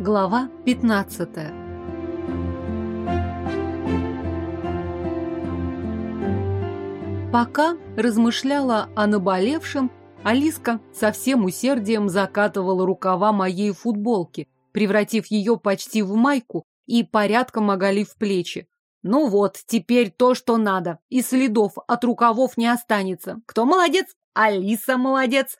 Глава 15 Пока размышляла о наболевшем, Алиска со всем усердием закатывала рукава моей футболки, превратив ее почти в майку и порядком оголив плечи. Ну вот, теперь то, что надо, и следов от рукавов не останется. Кто молодец? Алиса молодец.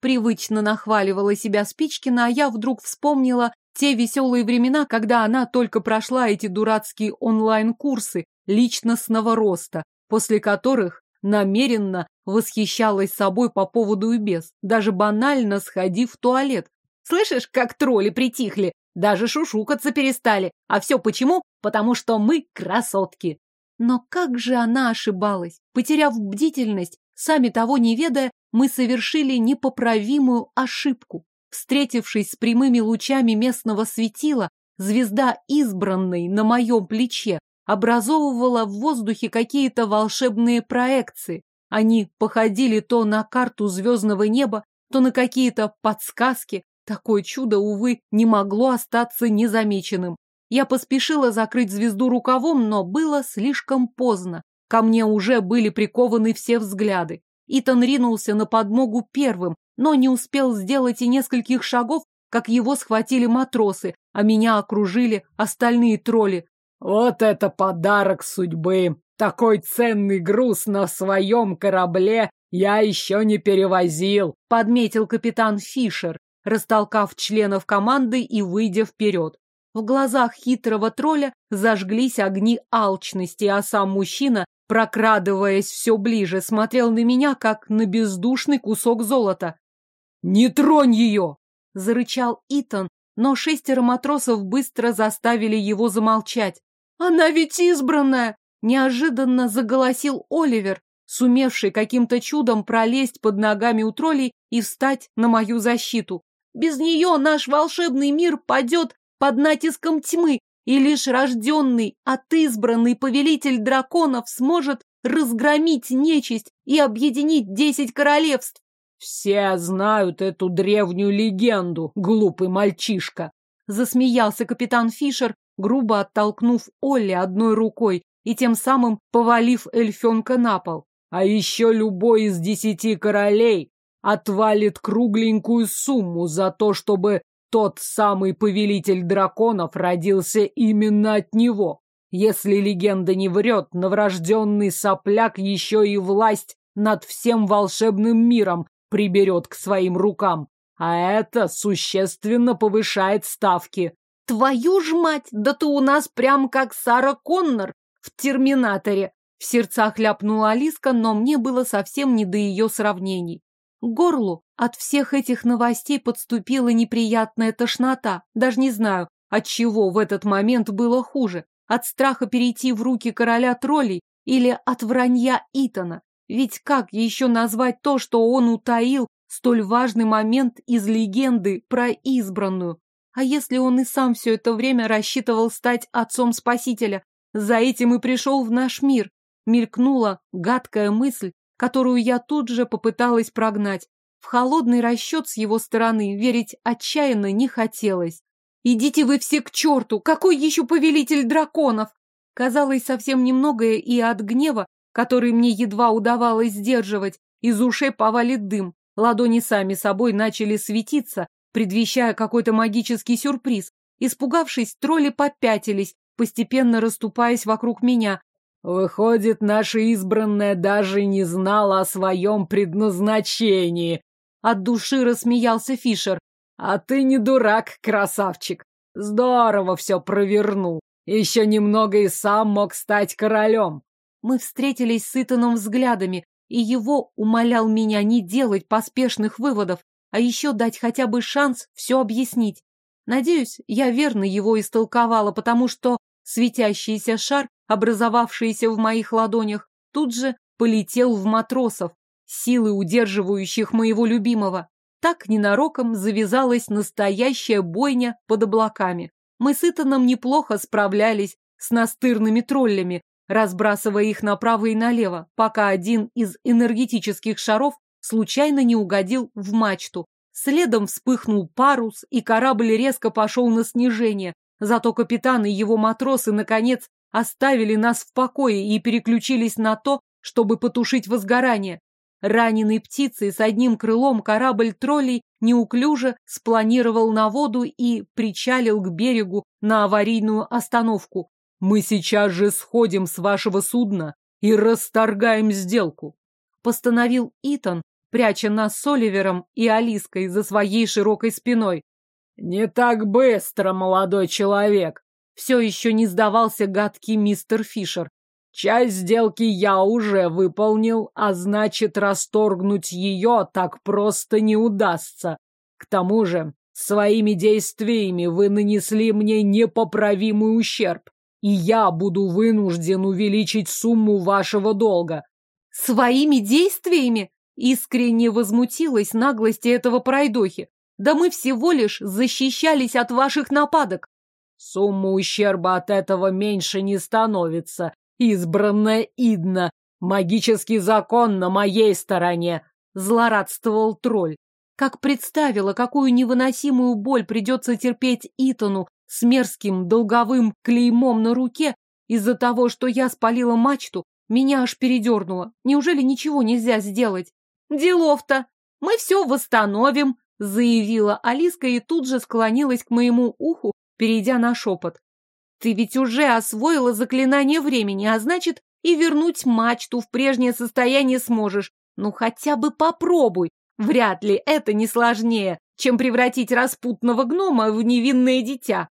Привычно нахваливала себя Спичкина, а я вдруг вспомнила те веселые времена, когда она только прошла эти дурацкие онлайн-курсы личностного роста, после которых намеренно восхищалась собой по поводу и без, даже банально сходив в туалет. Слышишь, как тролли притихли? Даже шушукаться перестали. А все почему? Потому что мы красотки. Но как же она ошибалась? Потеряв бдительность, сами того не ведая, мы совершили непоправимую ошибку. Встретившись с прямыми лучами местного светила, звезда избранной на моем плече образовывала в воздухе какие-то волшебные проекции. Они походили то на карту звездного неба, то на какие-то подсказки. Такое чудо, увы, не могло остаться незамеченным. Я поспешила закрыть звезду рукавом, но было слишком поздно. Ко мне уже были прикованы все взгляды. Итан ринулся на подмогу первым, но не успел сделать и нескольких шагов, как его схватили матросы, а меня окружили остальные тролли. «Вот это подарок судьбы! Такой ценный груз на своем корабле я еще не перевозил!» — подметил капитан Фишер, растолкав членов команды и выйдя вперед. В глазах хитрого тролля зажглись огни алчности, а сам мужчина, прокрадываясь все ближе, смотрел на меня, как на бездушный кусок золота. «Не тронь ее!» — зарычал Итан, но шестеро матросов быстро заставили его замолчать. «Она ведь избранная!» — неожиданно заголосил Оливер, сумевший каким-то чудом пролезть под ногами у троллей и встать на мою защиту. «Без нее наш волшебный мир падет под натиском тьмы, и лишь рожденный от избранный повелитель драконов сможет разгромить нечисть и объединить десять королевств. «Все знают эту древнюю легенду, глупый мальчишка!» Засмеялся капитан Фишер, грубо оттолкнув Олли одной рукой и тем самым повалив эльфенка на пол. «А еще любой из десяти королей отвалит кругленькую сумму за то, чтобы тот самый повелитель драконов родился именно от него. Если легенда не врет, новорожденный сопляк еще и власть над всем волшебным миром приберет к своим рукам. А это существенно повышает ставки. Твою ж мать, да ты у нас прям как Сара Коннор в «Терминаторе». В сердцах ляпнула Алиска, но мне было совсем не до ее сравнений. К горлу от всех этих новостей подступила неприятная тошнота. Даже не знаю, от чего в этот момент было хуже. От страха перейти в руки короля троллей или от вранья Итана. Ведь как еще назвать то, что он утаил столь важный момент из легенды про избранную? А если он и сам все это время рассчитывал стать отцом спасителя? За этим и пришел в наш мир. Мелькнула гадкая мысль, которую я тут же попыталась прогнать. В холодный расчет с его стороны верить отчаянно не хотелось. «Идите вы все к черту! Какой еще повелитель драконов?» Казалось, совсем немногое и от гнева который мне едва удавалось сдерживать, из ушей повалит дым. Ладони сами собой начали светиться, предвещая какой-то магический сюрприз. Испугавшись, тролли попятились, постепенно расступаясь вокруг меня. «Выходит, наша избранная даже не знала о своем предназначении!» От души рассмеялся Фишер. «А ты не дурак, красавчик! Здорово все провернул! Еще немного и сам мог стать королем!» Мы встретились с Итаном взглядами, и его умолял меня не делать поспешных выводов, а еще дать хотя бы шанс все объяснить. Надеюсь, я верно его истолковала, потому что светящийся шар, образовавшийся в моих ладонях, тут же полетел в матросов, силы удерживающих моего любимого. Так ненароком завязалась настоящая бойня под облаками. Мы с Итаном неплохо справлялись с настырными троллями, разбрасывая их направо и налево, пока один из энергетических шаров случайно не угодил в мачту. Следом вспыхнул парус, и корабль резко пошел на снижение. Зато капитан и его матросы, наконец, оставили нас в покое и переключились на то, чтобы потушить возгорание. Раненый птицей с одним крылом корабль троллей неуклюже спланировал на воду и причалил к берегу на аварийную остановку. «Мы сейчас же сходим с вашего судна и расторгаем сделку», — постановил Итан, пряча нас с Оливером и Алиской за своей широкой спиной. «Не так быстро, молодой человек!» Все еще не сдавался гадкий мистер Фишер. Часть сделки я уже выполнил, а значит, расторгнуть ее так просто не удастся. К тому же, своими действиями вы нанесли мне непоправимый ущерб, и я буду вынужден увеличить сумму вашего долга. Своими действиями? Искренне возмутилась наглости этого пройдохи. Да мы всего лишь защищались от ваших нападок. Сумма ущерба от этого меньше не становится, избранная Идна. Магический закон на моей стороне, злорадствовал тролль. Как представила, какую невыносимую боль придется терпеть Итану с мерзким долговым клеймом на руке из-за того, что я спалила мачту, меня аж передернуло. Неужели ничего нельзя сделать? Делов-то! Мы все восстановим, заявила Алиска и тут же склонилась к моему уху, перейдя на шепот. Ты ведь уже освоила заклинание времени, а значит, и вернуть мачту в прежнее состояние сможешь. Ну, хотя бы попробуй. Вряд ли это не сложнее, чем превратить распутного гнома в невинное дитя.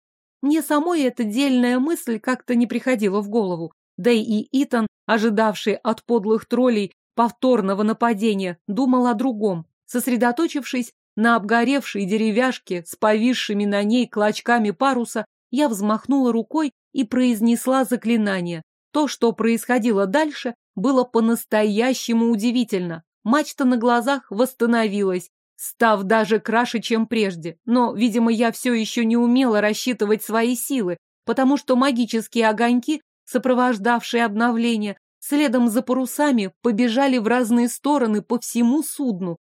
Мне самой эта дельная мысль как-то не приходила в голову. Да и Итан, ожидавший от подлых троллей повторного нападения, думал о другом. Сосредоточившись на обгоревшей деревяшке с повисшими на ней клочками паруса, я взмахнула рукой и произнесла заклинание. То, что происходило дальше, было по-настоящему удивительно. Мачта на глазах восстановилась, став даже краше, чем прежде. Но, видимо, я все еще не умела рассчитывать свои силы, потому что магические огоньки, сопровождавшие обновление, следом за парусами побежали в разные стороны по всему судну.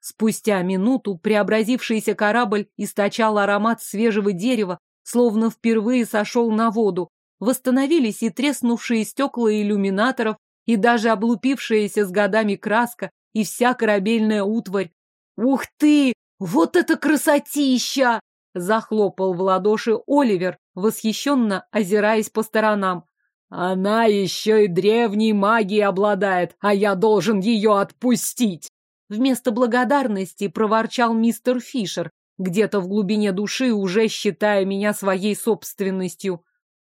Спустя минуту преобразившийся корабль источал аромат свежего дерева, словно впервые сошел на воду. Восстановились и треснувшие стекла иллюминаторов, и даже облупившаяся с годами краска, и вся корабельная утварь. «Ух ты! Вот это красотища!» Захлопал в ладоши Оливер, восхищенно озираясь по сторонам. «Она еще и древней магией обладает, а я должен ее отпустить!» Вместо благодарности проворчал мистер Фишер, где-то в глубине души уже считая меня своей собственностью.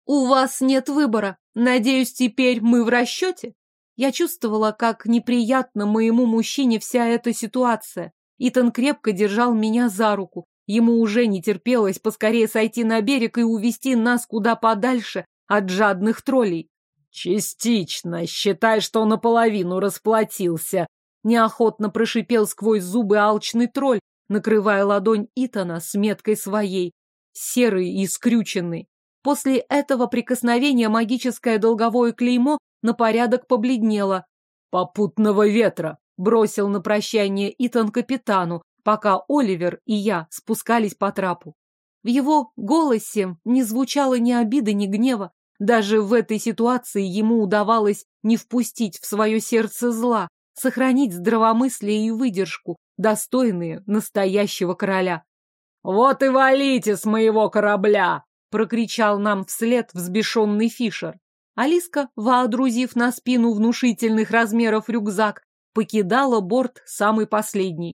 «У вас нет выбора. Надеюсь, теперь мы в расчете?» Я чувствовала, как неприятно моему мужчине вся эта ситуация. Итан крепко держал меня за руку. Ему уже не терпелось поскорее сойти на берег и увести нас куда подальше от жадных троллей. «Частично. Считай, что наполовину расплатился», — неохотно прошипел сквозь зубы алчный тролль, накрывая ладонь Итана с меткой своей, серый и скрюченный. После этого прикосновения магическое долговое клеймо на порядок побледнело. «Попутного ветра!» — бросил на прощание Итан капитану, пока Оливер и я спускались по трапу. В его голосе не звучало ни обиды, ни гнева. Даже в этой ситуации ему удавалось не впустить в свое сердце зла, сохранить здравомыслие и выдержку, достойные настоящего короля. «Вот и валите с моего корабля!» — прокричал нам вслед взбешенный Фишер. Алиска, воодрузив на спину внушительных размеров рюкзак, покидала борт самый последний.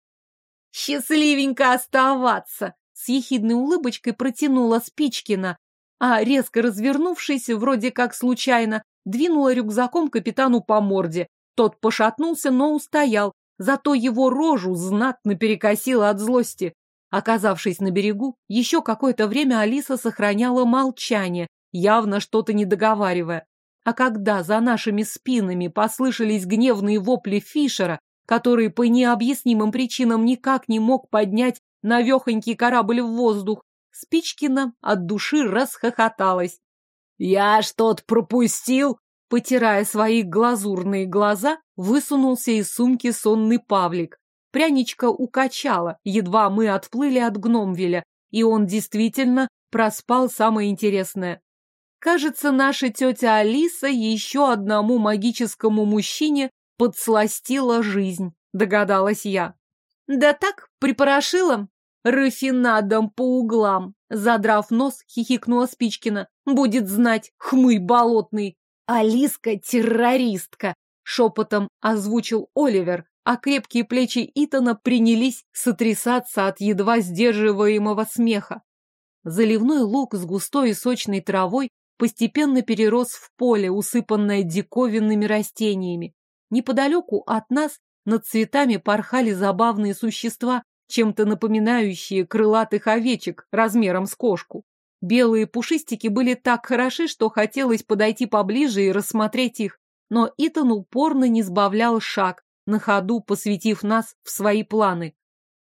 «Счастливенько оставаться!» — с ехидной улыбочкой протянула Спичкина, а, резко развернувшись, вроде как случайно, двинула рюкзаком капитану по морде. Тот пошатнулся, но устоял, зато его рожу знатно перекосило от злости. Оказавшись на берегу, еще какое-то время Алиса сохраняла молчание, явно что-то не договаривая. А когда за нашими спинами послышались гневные вопли Фишера, который по необъяснимым причинам никак не мог поднять навехонький корабль в воздух, Спичкина от души расхохоталась. «Я что-то пропустил?» Потирая свои глазурные глаза, высунулся из сумки сонный Павлик. пряничка укачала, едва мы отплыли от Гномвеля, и он действительно проспал самое интересное. Кажется, наша тетя Алиса еще одному магическому мужчине подсластила жизнь, догадалась я. Да так, припорошила рафинадом по углам. Задрав нос, хихикнула Спичкина. Будет знать, хмырь болотный. Алиска-террористка, шепотом озвучил Оливер, а крепкие плечи Итана принялись сотрясаться от едва сдерживаемого смеха. Заливной луг с густой и сочной травой постепенно перерос в поле, усыпанное диковинными растениями. Неподалеку от нас над цветами порхали забавные существа, чем-то напоминающие крылатых овечек размером с кошку. Белые пушистики были так хороши, что хотелось подойти поближе и рассмотреть их, но Итан упорно не сбавлял шаг, на ходу посвятив нас в свои планы.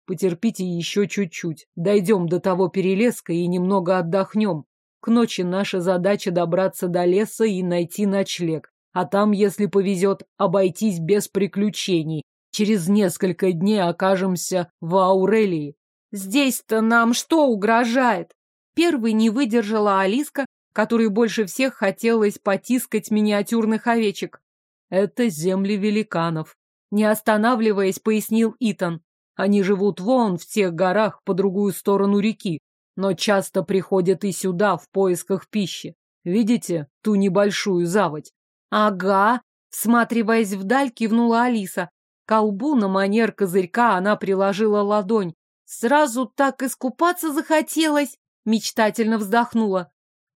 Потерпите еще чуть-чуть, дойдем до того перелеска и немного отдохнем. К ночи наша задача добраться до леса и найти ночлег, а там, если повезет, обойтись без приключений. Через несколько дней окажемся в Аурелии. Здесь-то нам что угрожает? Первой не выдержала Алиска, которой больше всех хотелось потискать миниатюрных овечек. Это земли великанов. Не останавливаясь, пояснил Итан. Они живут вон в тех горах по другую сторону реки, но часто приходят и сюда в поисках пищи. Видите ту небольшую заводь? Ага, всматриваясь вдаль, кивнула Алиса. Колбу на манер козырька она приложила ладонь. Сразу так искупаться захотелось мечтательно вздохнула.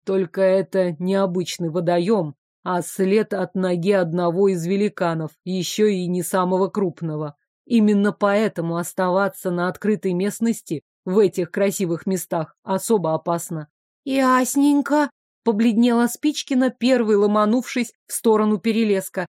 Только это необычный водоем, а след от ноги одного из великанов, еще и не самого крупного. Именно поэтому оставаться на открытой местности в этих красивых местах особо опасно. Ясненько, побледнела Спичкина, первой ломанувшись в сторону перелеска.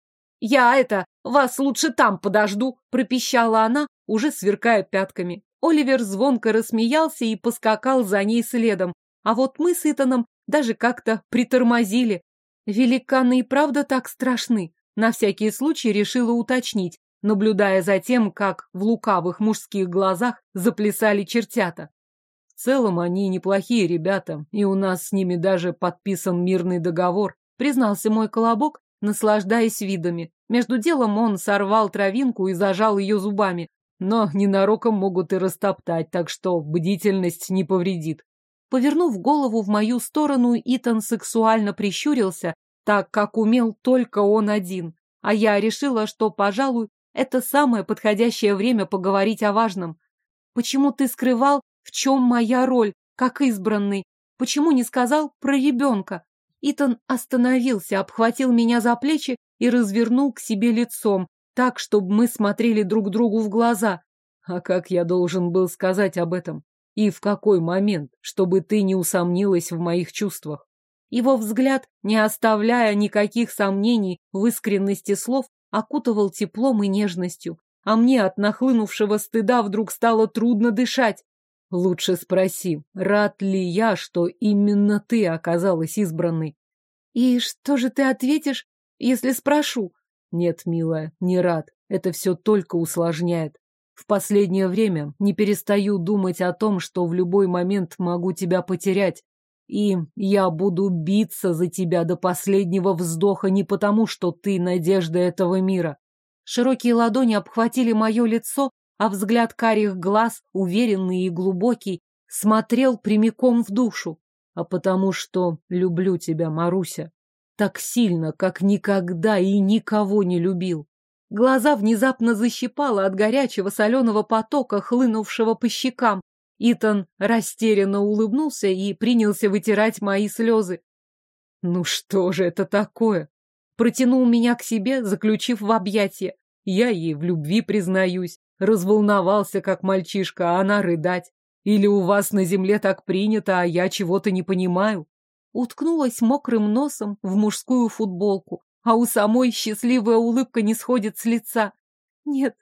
Я это, вас лучше там подожду, пропищала она, уже сверкая пятками. Оливер звонко рассмеялся и поскакал за ней следом, а вот мы с Итаном даже как-то притормозили. Великаны и правда так страшны. На всякий случай решила уточнить, наблюдая за тем, как в лукавых мужских глазах заплясали чертята. В целом они неплохие ребята, и у нас с ними даже подписан мирный договор, признался мой колобок, наслаждаясь видами. Между делом он сорвал травинку и зажал ее зубами, но ненароком могут и растоптать, так что бдительность не повредит. Повернув голову в мою сторону, Итан сексуально прищурился, так как умел только он один, а я решила, что, пожалуй, это самое подходящее время поговорить о важном. Почему ты скрывал, в чем моя роль, как избранный? Почему не сказал про ребенка? Итан остановился, обхватил меня за плечи и развернул к себе лицом, так, чтобы мы смотрели друг другу в глаза. А как я должен был сказать об этом? И в какой момент, чтобы ты не усомнилась в моих чувствах? Его взгляд, не оставляя никаких сомнений в искренности слов, окутывал теплом и нежностью, а мне от нахлынувшего стыда вдруг стало трудно дышать. Лучше спроси, рад ли я, что именно ты оказалась избранной? И что же ты ответишь, если спрошу? Нет, милая, не рад. Это все только усложняет. В последнее время не перестаю думать о том, что в любой момент могу тебя потерять. И я буду биться за тебя до последнего вздоха не потому, что ты надежда этого мира. Широкие ладони обхватили мое лицо, а взгляд карих глаз, уверенный и глубокий, смотрел прямиком в душу. А потому что люблю тебя, Маруся так сильно, как никогда и никого не любил. Глаза внезапно защипало от горячего соленого потока, хлынувшего по щекам. Итан растерянно улыбнулся и принялся вытирать мои слезы. Ну что же это такое? Протянул меня к себе, заключив в объятия. Я ей в любви признаюсь. Разволновался, как мальчишка, а она рыдать. Или у вас на земле так принято, а я чего-то не понимаю уткнулась мокрым носом в мужскую футболку, а у самой счастливая улыбка не сходит с лица. Нет,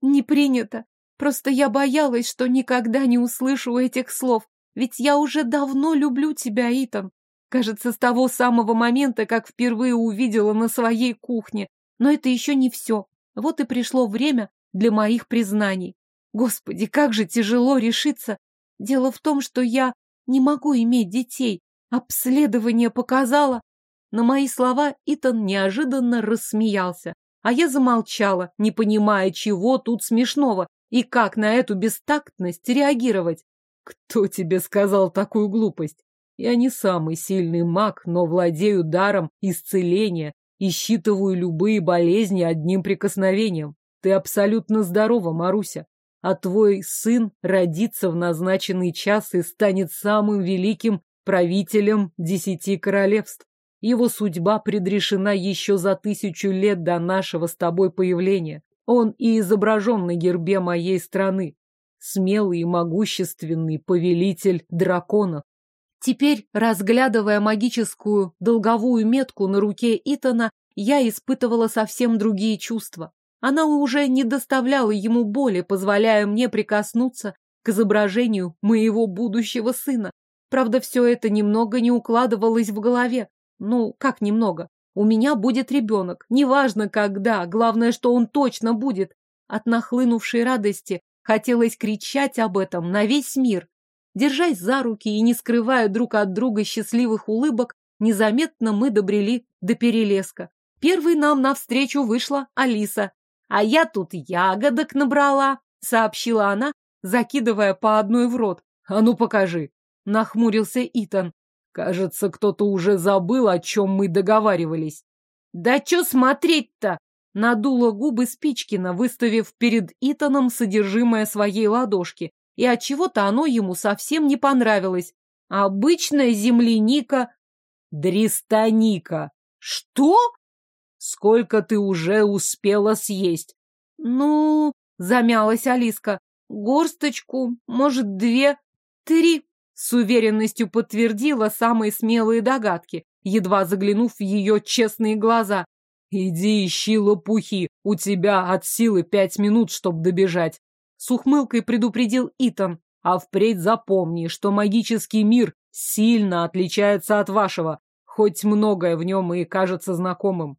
не принято. Просто я боялась, что никогда не услышу этих слов, ведь я уже давно люблю тебя, Итан. Кажется, с того самого момента, как впервые увидела на своей кухне. Но это еще не все. Вот и пришло время для моих признаний. Господи, как же тяжело решиться. Дело в том, что я не могу иметь детей. Обследование показало. На мои слова Итан неожиданно рассмеялся, а я замолчала, не понимая, чего тут смешного и как на эту бестактность реагировать. Кто тебе сказал такую глупость? Я не самый сильный маг, но владею даром исцеления и считываю любые болезни одним прикосновением. Ты абсолютно здорова, Маруся, а твой сын родится в назначенный час и станет самым великим правителем десяти королевств. Его судьба предрешена еще за тысячу лет до нашего с тобой появления. Он и изображен на гербе моей страны. Смелый и могущественный повелитель драконов. Теперь, разглядывая магическую долговую метку на руке Итана, я испытывала совсем другие чувства. Она уже не доставляла ему боли, позволяя мне прикоснуться к изображению моего будущего сына. Правда, все это немного не укладывалось в голове. Ну, как немного? У меня будет ребенок. Неважно, когда, главное, что он точно будет. От нахлынувшей радости хотелось кричать об этом на весь мир. Держась за руки и не скрывая друг от друга счастливых улыбок, незаметно мы добрели до перелеска. Первой нам навстречу вышла Алиса. «А я тут ягодок набрала», — сообщила она, закидывая по одной в рот. «А ну покажи», — нахмурился Итан. «Кажется, кто-то уже забыл, о чем мы договаривались». «Да чё смотреть-то?» — надула губы Спичкина, выставив перед Итаном содержимое своей ладошки и от чего то оно ему совсем не понравилось. Обычная земляника... Дристаника. Что? Сколько ты уже успела съесть? Ну, замялась Алиска. Горсточку, может, две, три. С уверенностью подтвердила самые смелые догадки, едва заглянув в ее честные глаза. «Иди ищи лопухи, у тебя от силы пять минут, чтобы добежать. С ухмылкой предупредил Итан. А впредь запомни, что магический мир сильно отличается от вашего, хоть многое в нем и кажется знакомым.